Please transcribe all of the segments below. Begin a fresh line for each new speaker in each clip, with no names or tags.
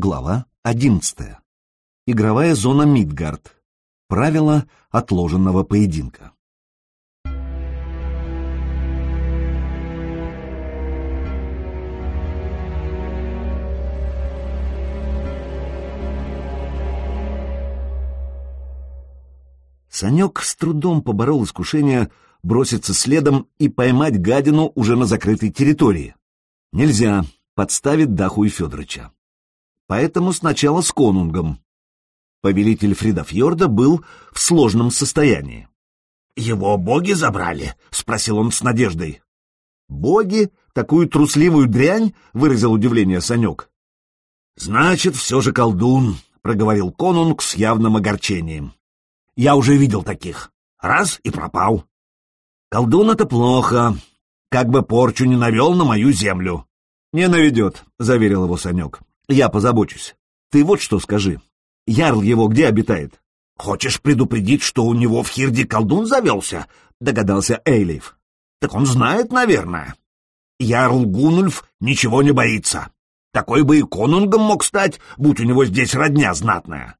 Глава 11. Игровая зона Мидгард. Правила отложенного поединка. Санек с трудом поборол искушение броситься следом и поймать гадину уже на закрытой территории. Нельзя, подставить Даху и Федорыча. Поэтому сначала с конунгом. Повелитель Фридофьорда был в сложном состоянии.
«Его боги забрали?» — спросил он с надеждой.
«Боги? Такую трусливую дрянь?» — выразил удивление Санек.
«Значит, все же колдун», — проговорил конунг с явным огорчением. «Я уже видел таких. Раз и пропал. Колдун — это плохо. Как бы порчу не навел на мою землю.
«Не наведет», — заверил его Санек. «Я позабочусь. Ты вот что скажи. Ярл его где обитает?»
«Хочешь предупредить, что у него в Хирде колдун завелся?» — догадался Эйлиф. «Так он знает, наверное. Ярл Гунульф ничего не боится. Такой бы и конунгом мог стать, будь у него здесь родня знатная».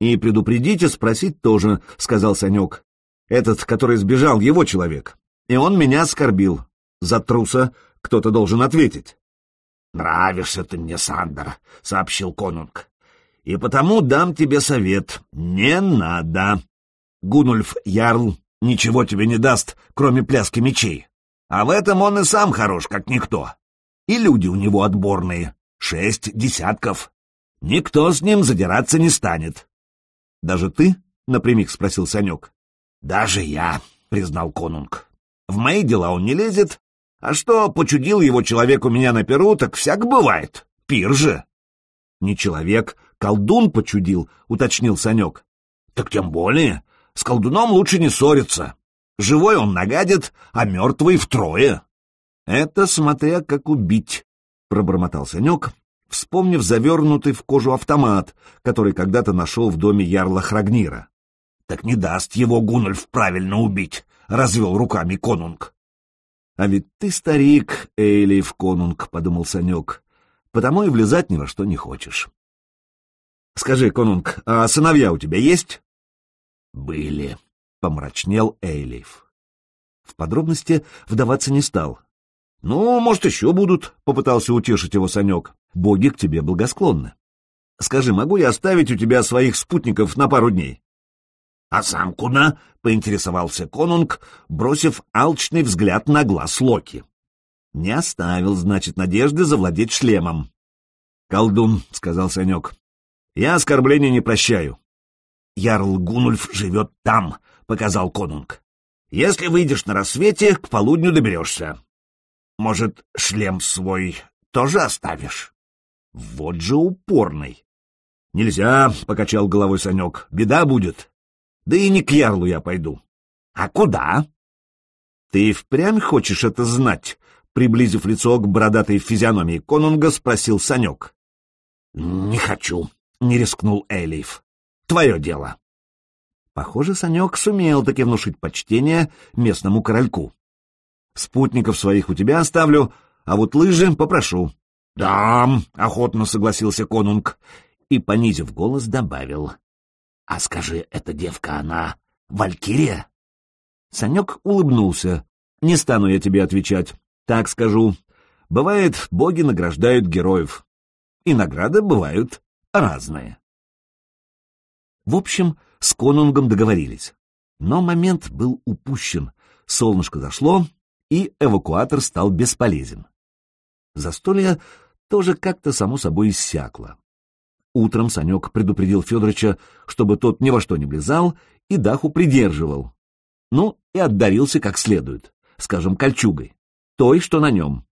«И предупредите, спросить тоже», — сказал Санек. «Этот, который сбежал, его человек. И он меня оскорбил. За труса кто-то должен ответить».
«Нравишься ты мне, Сандер», — сообщил конунг. «И потому дам тебе совет. Не надо. Гунульф Ярл ничего тебе не даст, кроме пляски мечей. А в этом он и сам хорош, как никто. И люди у него отборные. Шесть десятков. Никто с ним задираться не станет».
«Даже ты?» — напрямик спросил Санек.
«Даже я», — признал конунг. «В мои дела он не лезет, а что, почудил его человек у меня на перу, так всяк бывает. Пир же.
Не человек, колдун почудил, уточнил Санек.
Так тем более. С колдуном лучше не ссориться. Живой он нагадит, а мертвый втрое.
Это смотря как убить, пробормотал Санек, вспомнив завернутый в кожу автомат, который когда-то нашел в доме ярла Храгнира.
Так не даст его Гунульф правильно убить, развел руками конунг.
«А ведь ты старик, Эйлиф Конунг», — подумал Санек, — «потому и влезать ни во что не хочешь». «Скажи, Конунг, а сыновья у тебя есть?»
«Были», —
помрачнел Эйлиф. В подробности вдаваться не стал.
«Ну, может, еще будут», — попытался утешить его Санек.
«Боги к тебе благосклонны. Скажи, могу я оставить у тебя своих спутников на пару дней?»
«А сам куда?» — поинтересовался конунг, бросив алчный взгляд на глаз Локи.
«Не оставил, значит, надежды завладеть шлемом». «Колдун», — сказал Санек, — «я оскорбления не прощаю».
«Ярл Гунульф живет там», — показал конунг. «Если выйдешь на рассвете, к полудню доберешься. Может, шлем свой тоже оставишь?»
«Вот же упорный!» «Нельзя», — покачал головой Санек, — «беда будет». Да и не к ярлу я пойду.
А куда?
Ты впрямь хочешь это знать? Приблизив лицо к бородатой физиономии конунга, спросил Санек.
Не хочу, не рискнул Элиф. Твое дело.
Похоже, Санек сумел таки внушить почтение местному корольку. Спутников своих у тебя оставлю, а вот лыжи попрошу.
— Да, — охотно согласился конунг
и, понизив голос, добавил.
А скажи, эта девка, она Валькирия?
Санек улыбнулся. Не стану я тебе отвечать. Так скажу. Бывает, боги награждают героев. И награды бывают разные. В общем, с конунгом договорились. Но момент был упущен. Солнышко зашло, и эвакуатор стал бесполезен. Застолье тоже как-то само собой иссякло. Утром Санек предупредил Федоровича, чтобы тот ни во что не влезал и Даху придерживал. Ну, и отдарился как следует, скажем, кольчугой, той, что на нем.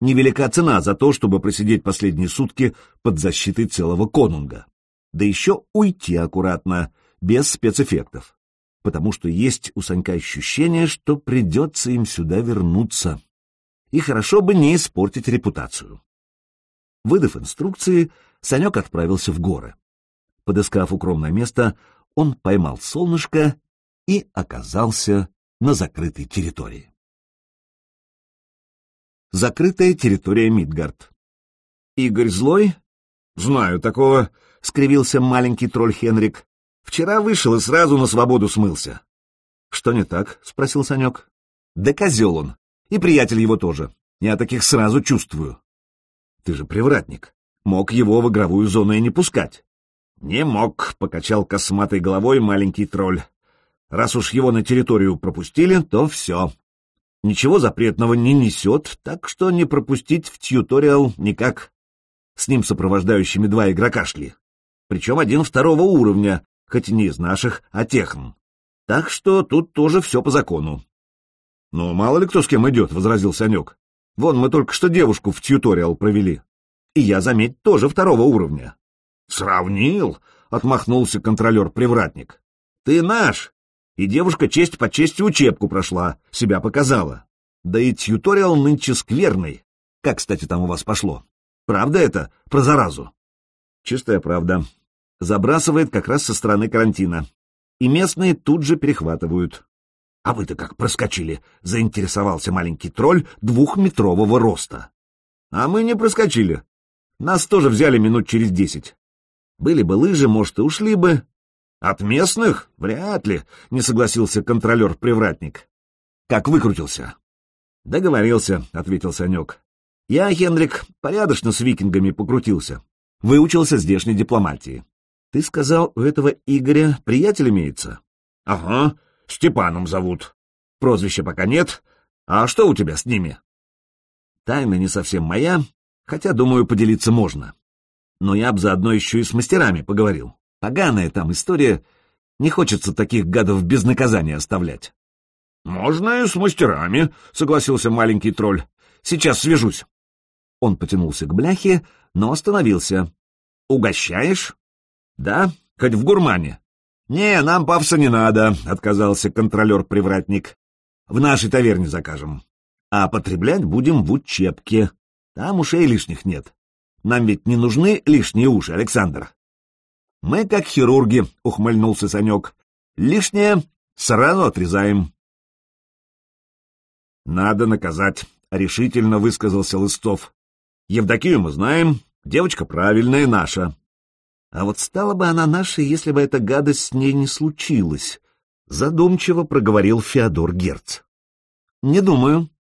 Невелика цена за то, чтобы просидеть последние сутки под защитой целого конунга. Да еще уйти аккуратно, без спецэффектов. Потому что есть у Санька ощущение, что придется им сюда вернуться. И хорошо бы не испортить репутацию. Выдав инструкции, Санек отправился в горы. Подыскав укромное место, он поймал солнышко и оказался на закрытой территории. Закрытая территория Мидгард. Игорь злой?
Знаю такого, — скривился маленький тролль Хенрик. Вчера вышел и сразу на свободу смылся. — Что не так? — спросил Санек. — Да козел он. И приятель его тоже. Я таких сразу чувствую. — Ты же привратник. Мог его в игровую зону и не пускать. — Не мог, — покачал косматой головой маленький тролль. Раз уж его на территорию пропустили, то все. Ничего запретного не несет, так что не пропустить в тьюториал никак. С ним сопровождающими два игрока шли. Причем один второго уровня, хоть не из наших, а техн. Так что тут тоже все по закону. — Ну, мало ли кто с кем идет, — возразил Санек. — Вон мы только что девушку в тьюториал провели. И я, заметь, тоже второго уровня. — Сравнил, — отмахнулся контролер-привратник. — Ты наш, и девушка честь по чести учебку прошла, себя показала. Да и тьюториал нынче скверный. Как, кстати, там у вас пошло? Правда это про заразу? Чистая правда. Забрасывает как раз со стороны карантина. И местные тут же перехватывают. — А вы-то как проскочили? — заинтересовался маленький тролль двухметрового роста. — А мы не проскочили. Нас тоже взяли минут через десять. Были бы лыжи, может, и ушли бы, от местных? Вряд ли, не согласился контролер-привратник. Как выкрутился? Договорился, ответил Санек. Я, Хендрик, порядочно с викингами покрутился. Выучился здешней дипломатии. Ты сказал, у этого Игоря приятель имеется? Ага, Степаном зовут. Прозвища пока нет. А что у тебя с ними? Тайна не совсем моя, хотя, думаю, поделиться можно. Но я б заодно еще и с мастерами поговорил. Поганая там история. Не хочется таких гадов без наказания оставлять. — Можно и с мастерами, — согласился маленький тролль. — Сейчас свяжусь. Он потянулся к бляхе, но остановился. — Угощаешь? — Да, хоть в гурмане. — Не, нам павса не надо, — отказался контролер-привратник. — В нашей таверне закажем. А потреблять будем в учебке. Там ушей лишних нет. Нам ведь не нужны лишние уши, Александр. Мы как хирурги, — ухмыльнулся Санек. Лишнее сразу отрезаем. Надо наказать, — решительно высказался Лыстов. Евдокию мы знаем, девочка правильная наша. А вот стала бы она нашей, если бы эта гадость с ней не случилась, — задумчиво проговорил Феодор Герц. — Не думаю. —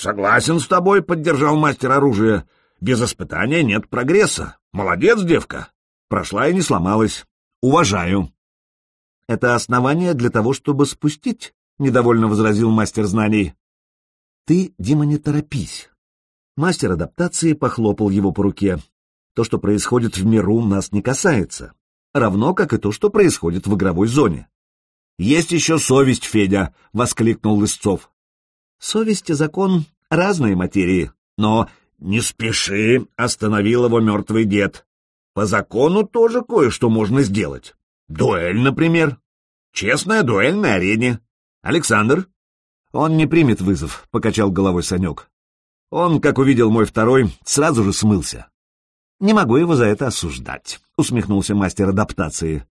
Согласен с тобой, — поддержал мастер оружия. Без испытания нет прогресса. Молодец, девка. Прошла и не сломалась. Уважаю. — Это основание для того, чтобы спустить, — недовольно возразил мастер знаний. — Ты, Дима, не торопись. Мастер адаптации похлопал его по руке. То, что происходит в миру, нас не касается. Равно, как и то, что происходит в игровой зоне. — Есть еще совесть, Федя! — воскликнул Лысцов. — Совесть и закон — разные материи, но... — Не спеши! — остановил его мертвый дед. По закону тоже кое-что можно сделать. Дуэль, например. Честная дуэль на арене. Александр? Он не примет вызов, — покачал головой Санек. Он, как увидел мой второй, сразу же смылся. Не могу его за это осуждать, — усмехнулся мастер адаптации.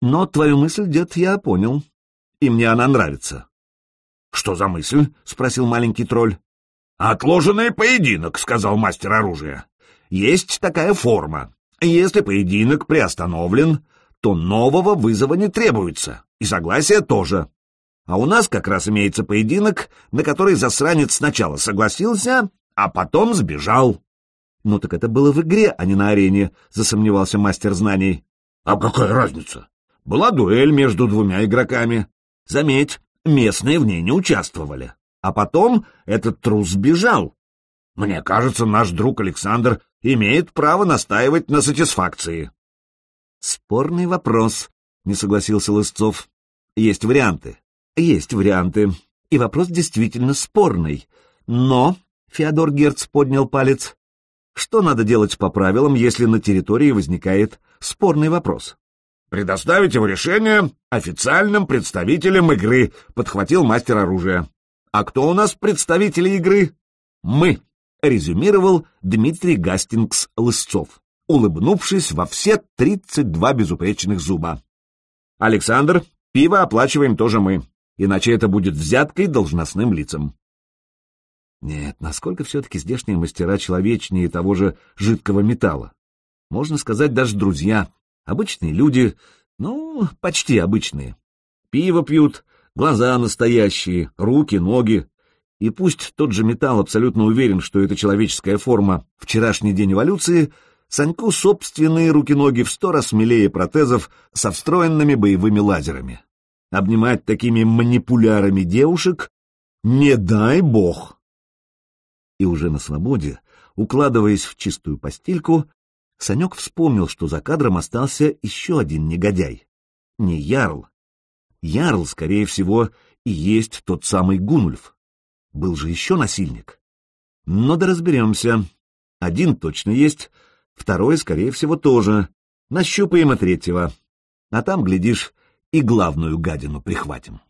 Но твою мысль, дед, я понял. И мне она нравится. — Что за мысль? — спросил маленький тролль. — Отложенный поединок, — сказал мастер оружия. Есть такая форма. Если поединок приостановлен, то нового вызова не требуется, и согласия тоже. А у нас как раз имеется поединок, на который засранец сначала согласился, а потом сбежал. Ну так это было в игре, а не на арене, засомневался мастер знаний. А какая разница? Была дуэль между двумя игроками. Заметь, местные в ней не участвовали. А потом этот трус сбежал. Мне кажется, наш друг Александр имеет право настаивать на сатисфакции. Спорный вопрос, не согласился Лысцов. Есть варианты. Есть варианты. И вопрос действительно спорный. Но, Феодор Герц поднял палец, что надо делать по правилам, если на территории возникает спорный вопрос? «Предоставить его решение официальным представителям игры», — подхватил мастер оружия. «А кто у нас представители игры?» «Мы», резюмировал Дмитрий Гастингс-Лысцов, улыбнувшись во все тридцать два безупречных зуба. «Александр, пиво оплачиваем тоже мы, иначе это будет взяткой должностным лицам». Нет, насколько все-таки здешние мастера человечнее того же жидкого металла?
Можно сказать, даже друзья. Обычные люди, ну, почти обычные. Пиво пьют, глаза настоящие, руки, ноги. И пусть тот же металл абсолютно уверен, что это человеческая форма вчерашний день эволюции, Саньку собственные руки-ноги в сто раз смелее протезов со встроенными боевыми лазерами. Обнимать такими манипулярами девушек не дай бог. И уже на свободе, укладываясь в чистую постельку, Санек вспомнил, что за кадром остался еще один негодяй. Не Ярл. Ярл, скорее всего, и есть тот самый Гунульф. Был же еще насильник. Но да разберемся. Один точно есть, второй, скорее всего, тоже. Нащупаем и третьего. А там, глядишь, и главную гадину прихватим.